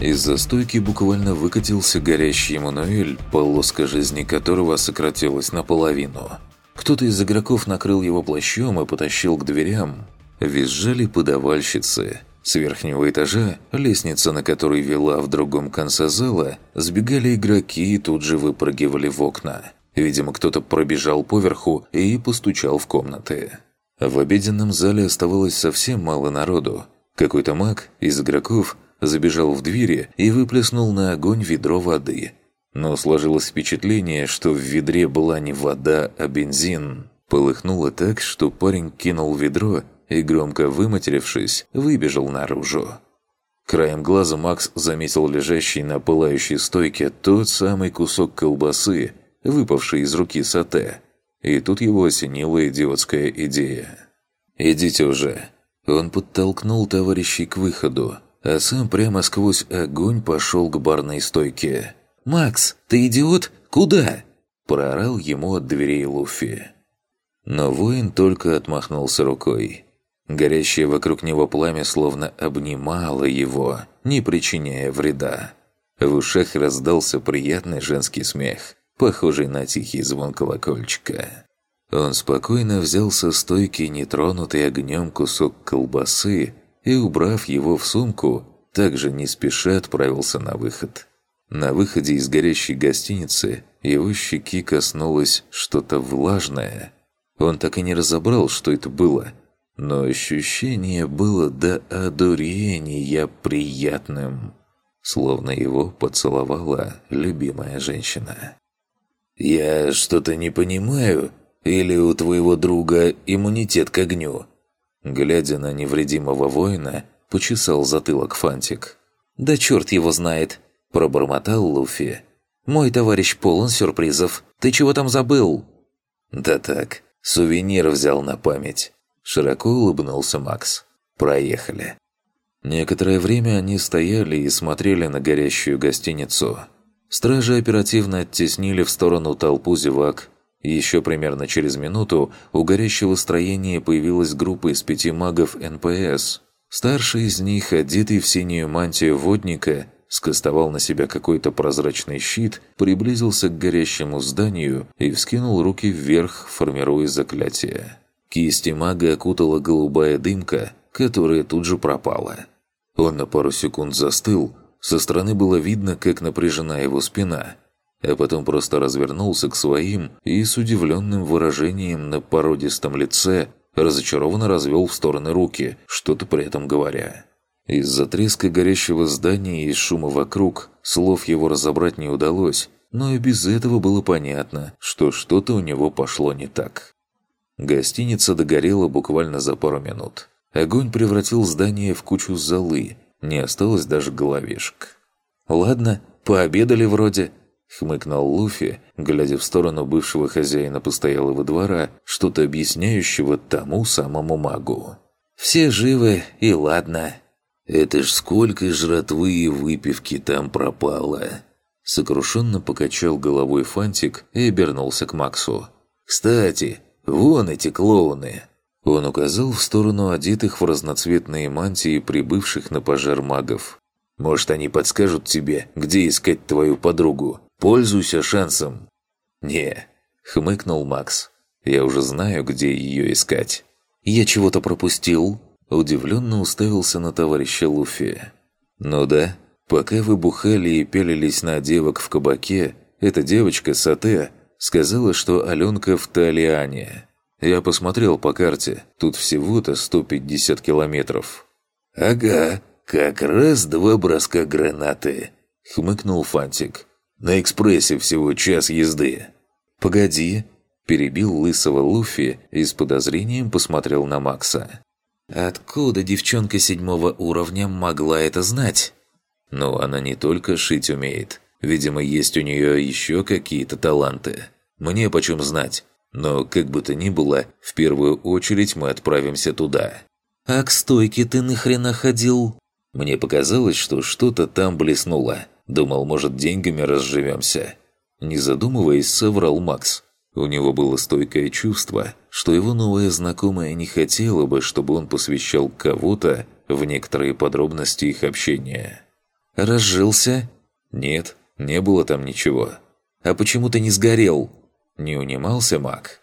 Из-за стойки буквально выкатился горящий Эммануэль, полоска жизни которого сократилась наполовину. Кто-то из игроков накрыл его плащом и потащил к дверям. Визжали подавальщицы. С верхнего этажа, лестница на которой вела в другом конце зала, сбегали игроки и тут же выпрыгивали в окна. Видимо, кто-то пробежал поверху и постучал в комнаты. В обеденном зале оставалось совсем мало народу. Какой-то маг из игроков забежал в двери и выплеснул на огонь ведро воды. Но сложилось впечатление, что в ведре была не вода, а бензин. Полыхнуло так, что парень кинул ведро и, громко выматерившись, выбежал наружу. Краем глаза Макс заметил лежащий на пылающей стойке тот самый кусок колбасы, выпавший из руки Сате. И тут его осенила идиотская идея. «Идите уже!» Он подтолкнул товарищей к выходу, а сам прямо сквозь огонь пошел к барной стойке. «Макс, ты идиот? Куда?» – проорал ему от дверей Луфи. Но воин только отмахнулся рукой. Горящее вокруг него пламя словно обнимало его, не причиняя вреда. В ушах раздался приятный женский смех, похожий на тихий звон колокольчика. Он спокойно взял со стойки нетронутый огнем кусок колбасы и, убрав его в сумку, также не спеша отправился на выход. На выходе из горящей гостиницы его щеки коснулось что-то влажное. Он так и не разобрал, что это было, но ощущение было до одурения приятным, словно его поцеловала любимая женщина. «Я что-то не понимаю, или у твоего друга иммунитет к огню?» Глядя на невредимого воина, почесал затылок Фантик. «Да черт его знает!» – пробормотал Луфи. «Мой товарищ полон сюрпризов. Ты чего там забыл?» «Да так, сувенир взял на память». Широко улыбнулся Макс. «Проехали». Некоторое время они стояли и смотрели на горящую гостиницу. Стражи оперативно оттеснили в сторону толпу зевак, еще примерно через минуту у горящего строения появилась группа из пяти магов НПС. Старший из них, одетый в синюю мантию водника, скастовал на себя какой-то прозрачный щит, приблизился к горящему зданию и вскинул руки вверх, формируя заклятие. Кисти мага окутала голубая дымка, которая тут же пропала. Он на пару секунд застыл, со стороны было видно, как напряжена его спина – а потом просто развернулся к своим и с удивленным выражением на породистом лице разочарованно развел в стороны руки, что-то при этом говоря. Из-за треска горящего здания и шума вокруг слов его разобрать не удалось, но и без этого было понятно, что что-то у него пошло не так. Гостиница догорела буквально за пару минут. Огонь превратил здание в кучу золы, не осталось даже головешек. «Ладно, пообедали вроде», Хмыкнул Луфи, глядя в сторону бывшего хозяина постоялого двора, что-то объясняющего тому самому магу. «Все живы, и ладно». «Это ж сколько жратвы и выпивки там пропало!» Сокрушенно покачал головой Фантик и обернулся к Максу. «Кстати, вон эти клоуны!» Он указал в сторону одетых в разноцветные мантии прибывших на пожар магов. «Может, они подскажут тебе, где искать твою подругу? Пользуйся шансом!» «Не», — хмыкнул Макс. «Я уже знаю, где ее искать». «Я чего-то пропустил?» Удивленно уставился на товарища Луфи. «Ну да, пока вы бухали и пялились на девок в кабаке, эта девочка, Сате, сказала, что Аленка в Талиане. Я посмотрел по карте, тут всего-то 150 километров». «Ага, как раз два броска гранаты», — хмыкнул Фантик. На экспрессе всего час езды». «Погоди», – перебил лысого Луфи и с подозрением посмотрел на Макса. «Откуда девчонка седьмого уровня могла это знать?» «Ну, она не только шить умеет. Видимо, есть у нее еще какие-то таланты. Мне почем знать. Но, как бы то ни было, в первую очередь мы отправимся туда». «А к стойке ты нахрена ходил?» Мне показалось, что что-то там блеснуло. Думал, может, деньгами разживемся. Не задумываясь, соврал Макс. У него было стойкое чувство, что его новая знакомая не хотела бы, чтобы он посвящал кого-то в некоторые подробности их общения. «Разжился?» «Нет, не было там ничего». «А почему ты не сгорел?» Не унимался маг.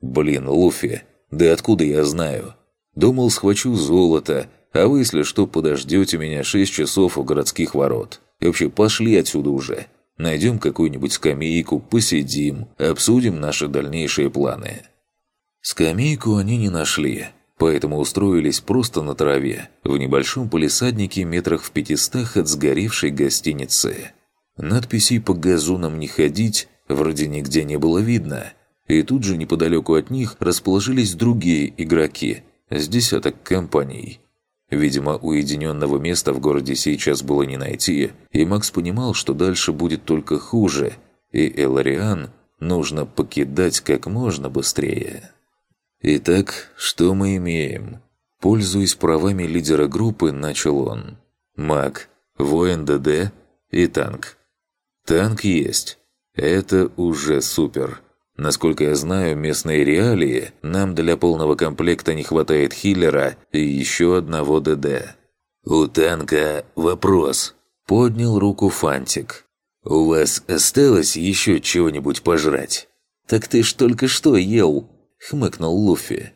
«Блин, Луфи, да откуда я знаю? Думал, схвачу золото, а вы, если что, подождете меня шесть часов у городских ворот. И вообще, пошли отсюда уже. Найдем какую-нибудь скамейку, посидим, обсудим наши дальнейшие планы». Скамейку они не нашли, поэтому устроились просто на траве, в небольшом полисаднике метрах в пятистах от сгоревшей гостиницы. Надписей по газонам «Не ходить» вроде нигде не было видно, и тут же неподалеку от них расположились другие игроки, с десяток компаний. Видимо, уединенного места в городе сейчас было не найти, и Макс понимал, что дальше будет только хуже, и Элариан нужно покидать как можно быстрее. «Итак, что мы имеем?» Пользуясь правами лидера группы, начал он. «Маг, воин ДД и танк. Танк есть. Это уже супер. Насколько я знаю, местные реалии, нам для полного комплекта не хватает хиллера и еще одного ДД. «У танка вопрос», – поднял руку Фантик. «У вас осталось еще чего-нибудь пожрать?» «Так ты ж только что ел», – хмыкнул Луфи.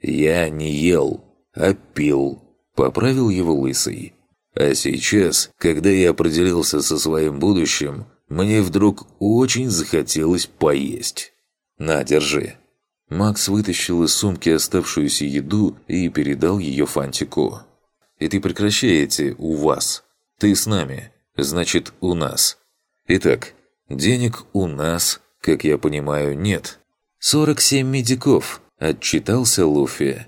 «Я не ел, а пил», – поправил его Лысый. «А сейчас, когда я определился со своим будущим, мне вдруг очень захотелось поесть». «На, держи». Макс вытащил из сумки оставшуюся еду и передал ее Фантику. «И ты прекращаете у вас. Ты с нами. Значит, у нас. Итак, денег у нас, как я понимаю, нет». «Сорок семь медиков», – отчитался Луфи.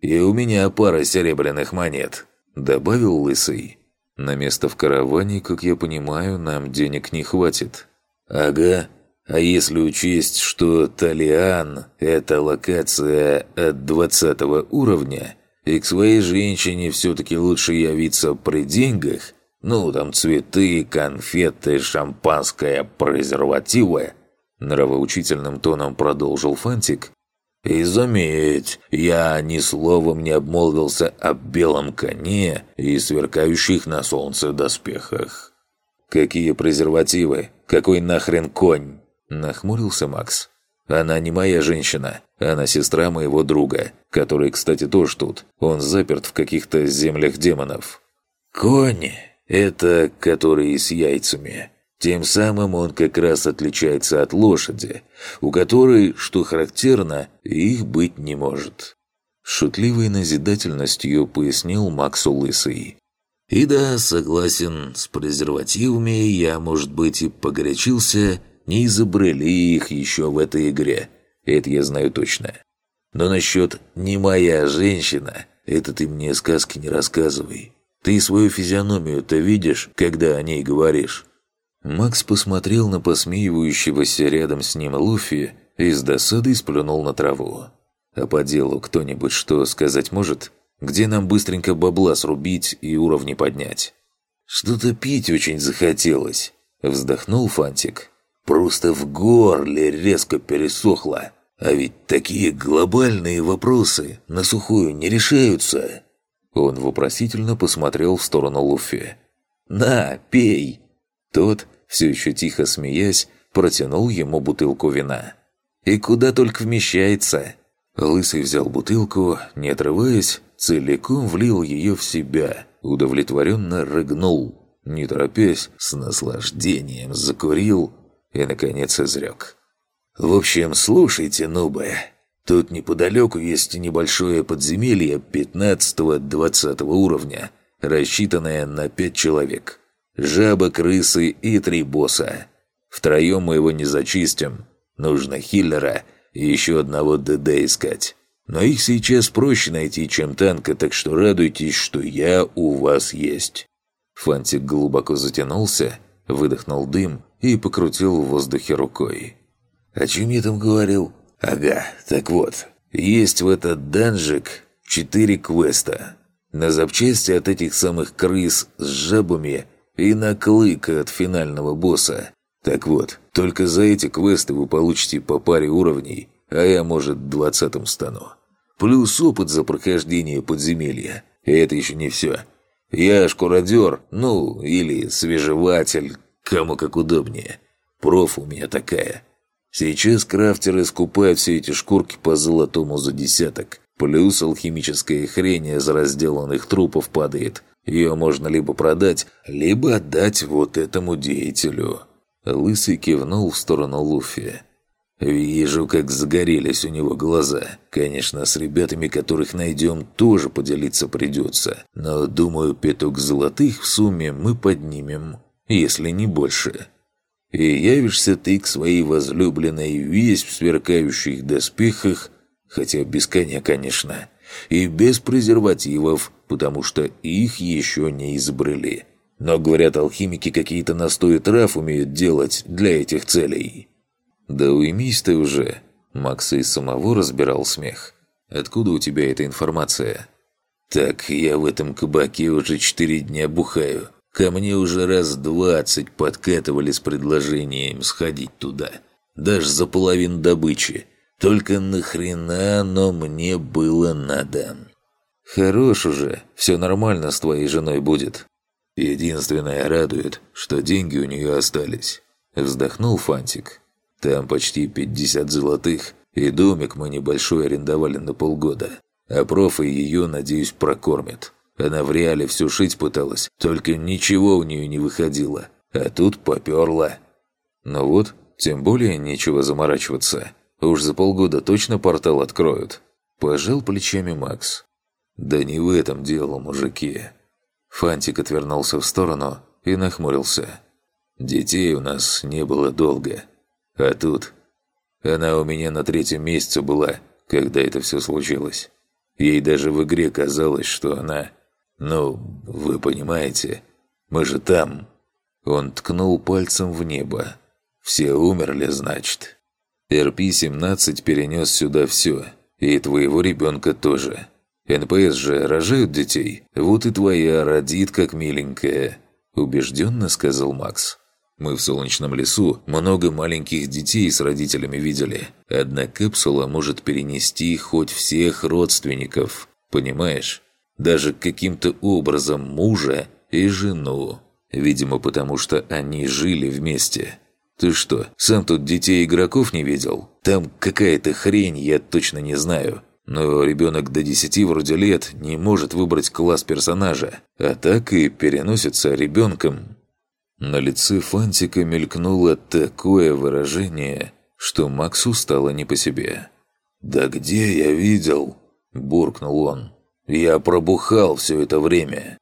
«И у меня пара серебряных монет», – добавил Лысый. «На место в караване, как я понимаю, нам денег не хватит». «Ага», а если учесть, что Талиан – это локация от 20 уровня, и к своей женщине все-таки лучше явиться при деньгах, ну там цветы, конфеты, шампанское, презервативы, нравоучительным тоном продолжил Фантик, и заметь, я ни словом не обмолвился о белом коне и сверкающих на солнце доспехах. Какие презервативы? Какой нахрен конь? Нахмурился Макс. «Она не моя женщина. Она сестра моего друга, который, кстати, тоже тут. Он заперт в каких-то землях демонов». «Конь – это который с яйцами. Тем самым он как раз отличается от лошади, у которой, что характерно, их быть не может». Шутливой назидательностью пояснил Максу Лысый. «И да, согласен, с презервативами я, может быть, и погорячился, не изобрели их еще в этой игре. Это я знаю точно. Но насчет «не моя женщина» это ты мне сказки не рассказывай. Ты свою физиономию-то видишь, когда о ней говоришь?» Макс посмотрел на посмеивающегося рядом с ним Луфи и с досадой сплюнул на траву. «А по делу кто-нибудь что сказать может? Где нам быстренько бабла срубить и уровни поднять?» «Что-то пить очень захотелось», — вздохнул Фантик. Просто в горле резко пересохло. А ведь такие глобальные вопросы на сухую не решаются. Он вопросительно посмотрел в сторону Луфи. «На, пей!» Тот, все еще тихо смеясь, протянул ему бутылку вина. «И куда только вмещается?» Лысый взял бутылку, не отрываясь, целиком влил ее в себя, удовлетворенно рыгнул. Не торопясь, с наслаждением закурил и, наконец, изрек. «В общем, слушайте, нубы. Тут неподалеку есть небольшое подземелье 15-20 уровня, рассчитанное на пять человек. Жаба, крысы и три босса. Втроем мы его не зачистим. Нужно хиллера и еще одного ДД искать. Но их сейчас проще найти, чем танка, так что радуйтесь, что я у вас есть». Фантик глубоко затянулся, выдохнул дым и покрутил в воздухе рукой. «О чем я там говорил?» «Ага, так вот, есть в этот данжик четыре квеста. На запчасти от этих самых крыс с жабами и на клык от финального босса. Так вот, только за эти квесты вы получите по паре уровней, а я, может, двадцатым стану. Плюс опыт за прохождение подземелья. И это еще не все. Я шкуродер, ну, или свежеватель, кому как удобнее. Проф у меня такая. Сейчас крафтеры скупают все эти шкурки по золотому за десяток. Плюс алхимическая хрень из разделанных трупов падает. Ее можно либо продать, либо отдать вот этому деятелю». Лысый кивнул в сторону Луфи. «Вижу, как загорелись у него глаза. Конечно, с ребятами, которых найдем, тоже поделиться придется. Но, думаю, пяток золотых в сумме мы поднимем, если не больше. И явишься ты к своей возлюбленной весь в сверкающих доспехах, хотя без коня, конечно, и без презервативов, потому что их еще не изобрели. Но, говорят, алхимики какие-то настои трав умеют делать для этих целей». «Да уймись ты уже!» Макс и самого разбирал смех. «Откуда у тебя эта информация?» «Так я в этом кабаке уже четыре дня бухаю. Ко мне уже раз двадцать подкатывали с предложением сходить туда. Даже за половину добычи. Только нахрена оно мне было надо?» «Хорош уже, все нормально с твоей женой будет». «Единственное радует, что деньги у нее остались», – вздохнул Фантик. Там почти 50 золотых, и домик мы небольшой арендовали на полгода. А профы ее, надеюсь, прокормят. Она в реале все шить пыталась, только ничего у нее не выходило. А тут поперла. Ну вот, тем более нечего заморачиваться. Уж за полгода точно портал откроют. Пожал плечами Макс. Да не в этом дело, мужики. Фантик отвернулся в сторону и нахмурился. Детей у нас не было долго. А тут... Она у меня на третьем месяце была, когда это все случилось. Ей даже в игре казалось, что она... Ну, вы понимаете, мы же там. Он ткнул пальцем в небо. Все умерли, значит. РП-17 перенес сюда все. И твоего ребенка тоже. НПС же рожают детей. Вот и твоя родит как миленькая. Убежденно сказал Макс. Мы в солнечном лесу много маленьких детей с родителями видели. Одна капсула может перенести хоть всех родственников. Понимаешь? Даже каким-то образом мужа и жену. Видимо, потому что они жили вместе. Ты что, сам тут детей игроков не видел? Там какая-то хрень, я точно не знаю. Но ребенок до 10 вроде лет не может выбрать класс персонажа, а так и переносится ребенком на лице Фантика мелькнуло такое выражение, что Максу стало не по себе. «Да где я видел?» – буркнул он. «Я пробухал все это время».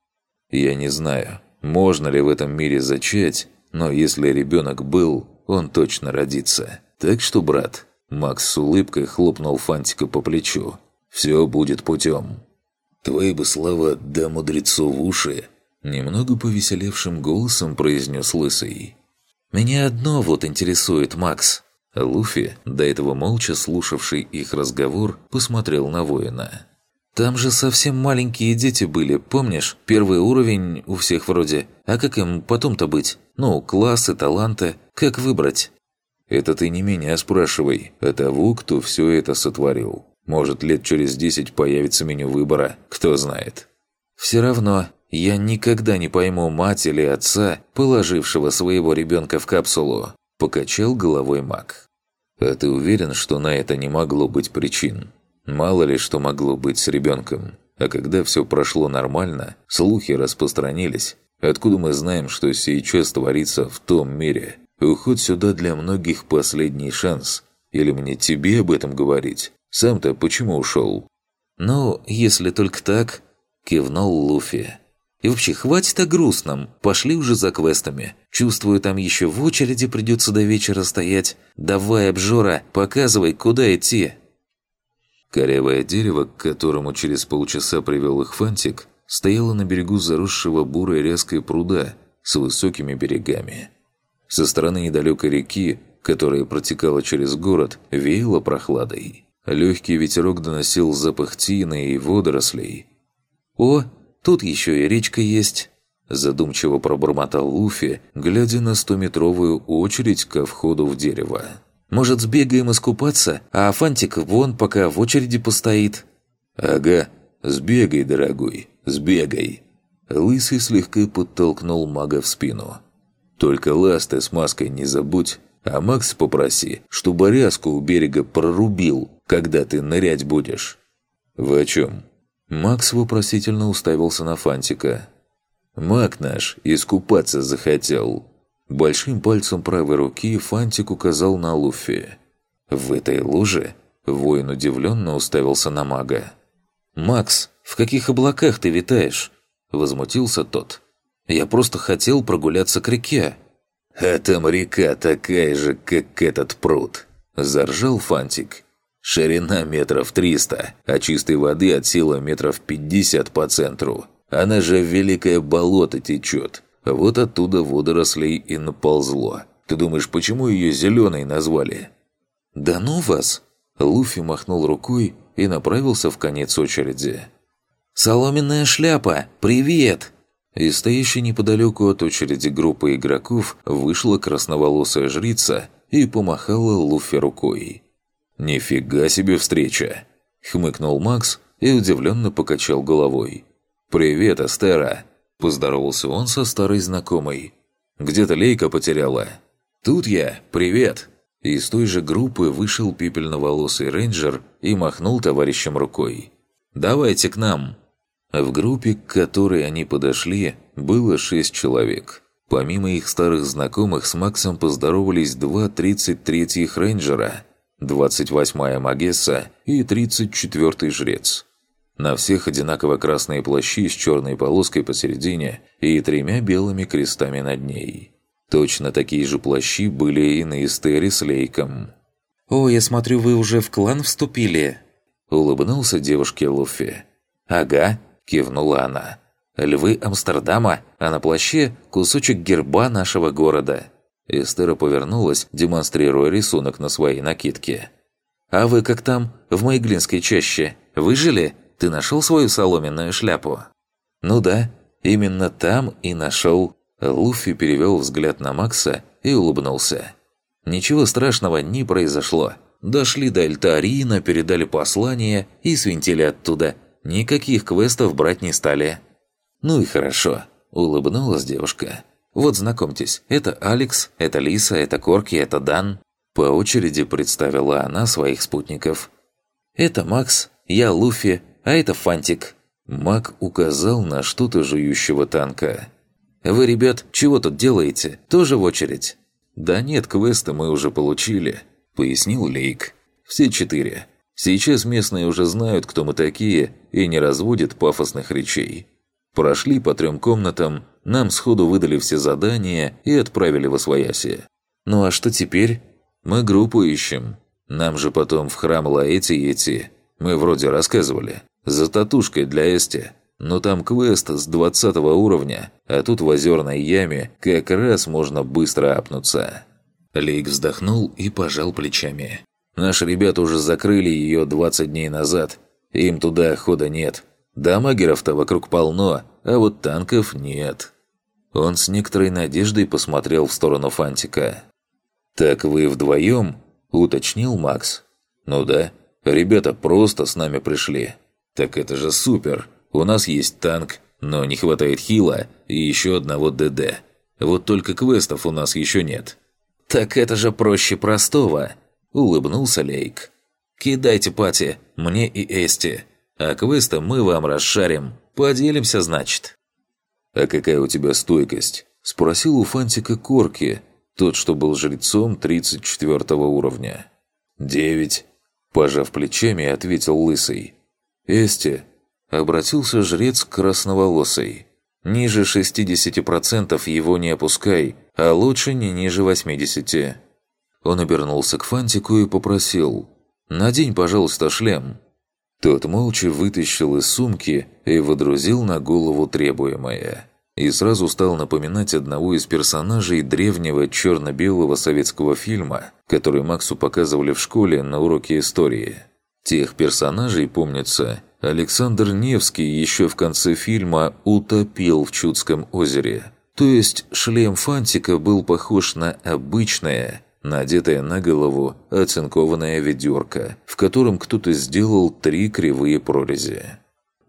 «Я не знаю, можно ли в этом мире зачать, но если ребенок был, он точно родится. Так что, брат...» Макс с улыбкой хлопнул Фантика по плечу. «Все будет путем». «Твои бы слова «да мудрецу в уши» Немного повеселевшим голосом произнес Лысый. «Меня одно вот интересует, Макс». Луфи, до этого молча слушавший их разговор, посмотрел на воина. «Там же совсем маленькие дети были, помнишь? Первый уровень у всех вроде. А как им потом-то быть? Ну, классы, таланты. Как выбрать?» «Это ты не меня спрашивай, а того, кто все это сотворил. Может, лет через десять появится меню выбора, кто знает». «Все равно, я никогда не пойму мать или отца, положившего своего ребенка в капсулу», – покачал головой маг. «А ты уверен, что на это не могло быть причин? Мало ли что могло быть с ребенком. А когда все прошло нормально, слухи распространились. Откуда мы знаем, что сейчас творится в том мире? Уход сюда для многих последний шанс. Или мне тебе об этом говорить? Сам-то почему ушел?» «Ну, если только так», – кивнул Луфи. И вообще, хватит о грустном. Пошли уже за квестами. Чувствую, там еще в очереди придется до вечера стоять. Давай, обжора, показывай, куда идти. Корявое дерево, к которому через полчаса привел их Фантик, стояло на берегу заросшего бурой ряской пруда с высокими берегами. Со стороны недалекой реки, которая протекала через город, веяло прохладой. Легкий ветерок доносил запах тины и водорослей. «О, Тут еще и речка есть». Задумчиво пробормотал Луфи, глядя на стометровую очередь ко входу в дерево. «Может, сбегаем искупаться, а Фантик вон пока в очереди постоит?» «Ага, сбегай, дорогой, сбегай». Лысый слегка подтолкнул мага в спину. «Только ласты с маской не забудь, а Макс попроси, чтобы ряску у берега прорубил, когда ты нырять будешь». «Вы о чем?» Макс вопросительно уставился на Фантика. «Маг наш искупаться захотел». Большим пальцем правой руки Фантик указал на Луфи. «В этой луже?» Воин удивленно уставился на мага. «Макс, в каких облаках ты витаешь?» Возмутился тот. «Я просто хотел прогуляться к реке». «А там река такая же, как этот пруд», – заржал Фантик. «Ширина метров триста, а чистой воды от силы метров пятьдесят по центру. Она же в великое болото течет. Вот оттуда водорослей и наползло. Ты думаешь, почему ее зеленой назвали?» «Да ну вас!» Луфи махнул рукой и направился в конец очереди. «Соломенная шляпа! Привет!» Из стоящей неподалеку от очереди группы игроков вышла красноволосая жрица и помахала Луфи рукой. «Нифига себе встреча!» – хмыкнул Макс и удивленно покачал головой. «Привет, Астера!» – поздоровался он со старой знакомой. «Где-то Лейка потеряла?» «Тут я! Привет!» Из той же группы вышел пепельноволосый рейнджер и махнул товарищам рукой. «Давайте к нам!» В группе, к которой они подошли, было шесть человек. Помимо их старых знакомых, с Максом поздоровались два 33-х рейнджера, 28-я Магесса и 34-й жрец. На всех одинаково красные плащи с черной полоской посередине и тремя белыми крестами над ней. Точно такие же плащи были и на Эстере с Лейком. «О, я смотрю, вы уже в клан вступили?» Улыбнулся девушке Луфи. «Ага», кивнула она. «Львы Амстердама, а на плаще кусочек герба нашего города». Эстера повернулась, демонстрируя рисунок на своей накидке. «А вы как там, в Майглинской чаще? Выжили? Ты нашел свою соломенную шляпу?» «Ну да, именно там и нашел». Луфи перевел взгляд на Макса и улыбнулся. «Ничего страшного не произошло. Дошли до Альтарина, передали послание и свинтили оттуда. Никаких квестов брать не стали. «Ну и хорошо», – улыбнулась девушка. «Вот знакомьтесь, это Алекс, это Лиса, это Корки, это Дан». По очереди представила она своих спутников. «Это Макс, я Луфи, а это Фантик». Мак указал на что-то жующего танка. «Вы, ребят, чего тут делаете? Тоже в очередь?» «Да нет, квеста мы уже получили», – пояснил Лейк. «Все четыре. Сейчас местные уже знают, кто мы такие, и не разводят пафосных речей. Прошли по трем комнатам, нам сходу выдали все задания и отправили в Освояси. Ну а что теперь? Мы группу ищем. Нам же потом в храм Лаэти идти. Мы вроде рассказывали. За татушкой для Эсти. Но там квест с 20 уровня, а тут в озерной яме как раз можно быстро апнуться. Лейк вздохнул и пожал плечами. Наши ребята уже закрыли ее 20 дней назад. Им туда хода нет. Дамагеров-то вокруг полно, а вот танков нет». Он с некоторой надеждой посмотрел в сторону Фантика. «Так вы вдвоем?» – уточнил Макс. «Ну да. Ребята просто с нами пришли. Так это же супер. У нас есть танк, но не хватает хила и еще одного ДД. Вот только квестов у нас еще нет». «Так это же проще простого», – улыбнулся Лейк. «Кидайте пати, мне и Эсти, а квесты мы вам расшарим. Поделимся, значит». «А какая у тебя стойкость?» – спросил у Фантика Корки, тот, что был жрецом 34 уровня. «Девять», – пожав плечами, ответил Лысый. «Эсти», – обратился жрец красноволосый. «Ниже 60% его не опускай, а лучше не ниже 80%. Он обернулся к Фантику и попросил «Надень, пожалуйста, шлем». Тот молча вытащил из сумки и водрузил на голову требуемое. И сразу стал напоминать одного из персонажей древнего черно-белого советского фильма, который Максу показывали в школе на уроке истории. Тех персонажей, помнится, Александр Невский еще в конце фильма утопил в Чудском озере. То есть шлем Фантика был похож на обычное – надетая на голову оцинкованная ведерко, в котором кто-то сделал три кривые прорези.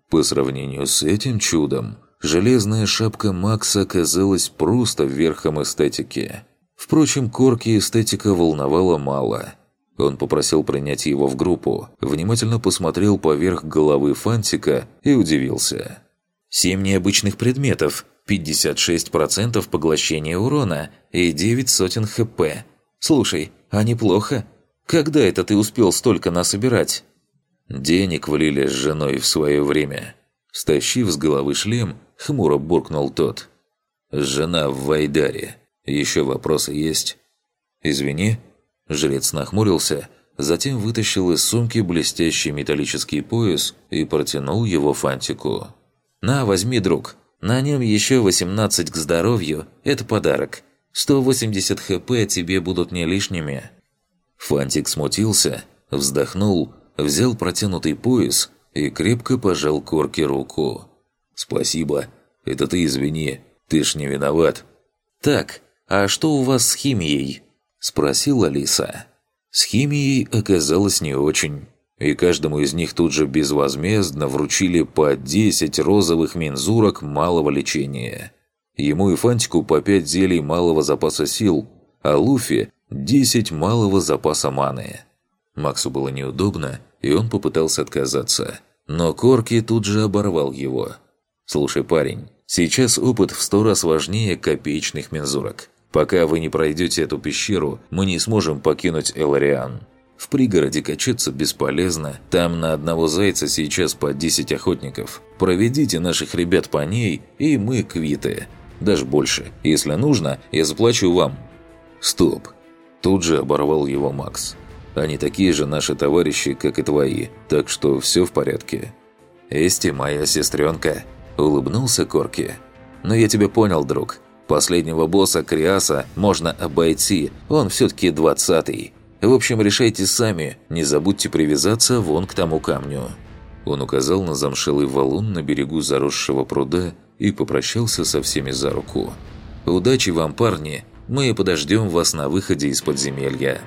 По сравнению с этим чудом, Железная шапка Макса оказалась просто верхом эстетики. Впрочем, Корки эстетика волновала мало. Он попросил принять его в группу, внимательно посмотрел поверх головы Фантика и удивился. «Семь необычных предметов, 56% поглощения урона и 9 сотен хп. Слушай, а неплохо. Когда это ты успел столько насобирать?» «Денег влили с женой в свое время». Стащив с головы шлем, хмуро буркнул тот. «Жена в Вайдаре. Еще вопросы есть?» «Извини». Жрец нахмурился, затем вытащил из сумки блестящий металлический пояс и протянул его Фантику. «На, возьми, друг. На нем еще 18 к здоровью. Это подарок. 180 хп тебе будут не лишними». Фантик смутился, вздохнул, взял протянутый пояс и крепко пожал Корке руку. «Спасибо. Это ты извини. Ты ж не виноват». «Так, а что у вас с химией?» – спросила Алиса. С химией оказалось не очень. И каждому из них тут же безвозмездно вручили по 10 розовых мензурок малого лечения. Ему и Фантику по 5 зелий малого запаса сил, а Луфи – 10 малого запаса маны. Максу было неудобно, и он попытался отказаться. Но Корки тут же оборвал его. «Слушай, парень, сейчас опыт в сто раз важнее копеечных мензурок. Пока вы не пройдете эту пещеру, мы не сможем покинуть Элариан. В пригороде качаться бесполезно, там на одного зайца сейчас по 10 охотников. Проведите наших ребят по ней, и мы квиты. Даже больше. Если нужно, я заплачу вам». «Стоп!» Тут же оборвал его Макс. «Они такие же наши товарищи, как и твои, так что все в порядке». «Эсти моя сестренка», – улыбнулся Корки. «Но я тебя понял, друг. Последнего босса Криаса можно обойти, он все-таки двадцатый. В общем, решайте сами, не забудьте привязаться вон к тому камню». Он указал на замшелый валун на берегу заросшего пруда и попрощался со всеми за руку. «Удачи вам, парни! Мы подождем вас на выходе из подземелья!»